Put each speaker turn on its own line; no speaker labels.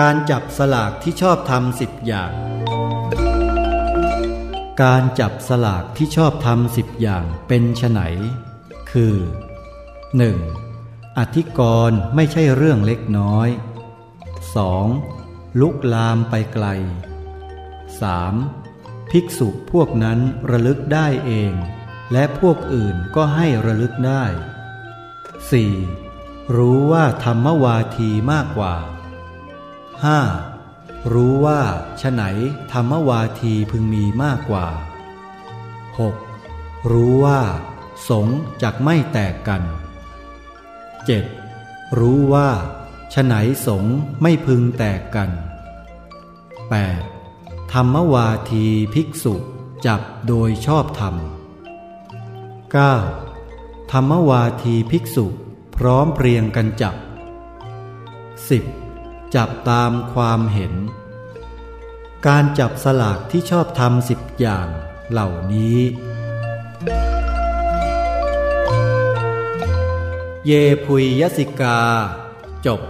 การจับสลากที่ชอบทำสิบอย่าง การจับสลากที่ชอบทำสิบอย่างเป็นไนคือ 1. อธิกรณ์ไม่ใช่เรื่องเล็กน้อย 2. ลุกลามไปไกล 3. ภิกษุพวกนั้นระลึกได้เอง และพวกอื่นก็ให้ระลึกได้ 4. รู้ว่าธรรมวาทีมากกว่า 5. รู้ว่าฉไหนธรรมวาทีพึงมีมากกว่า 6. รู้ว่า สงจักไม่แตกกัน 7. รู้ว่าฉไหนสงไม่พึงแตกกัน 8. ธรรมวาทีภิกษุจับโดยชอบธรรม 9. ธรรมวาทีภิกษุพร้อมเพรียงกันจับ 10. จับตามความเห็น การจับสลากที่ชอบทำสิบอย่างเหล่านี้ เยพุยยสิกา จบ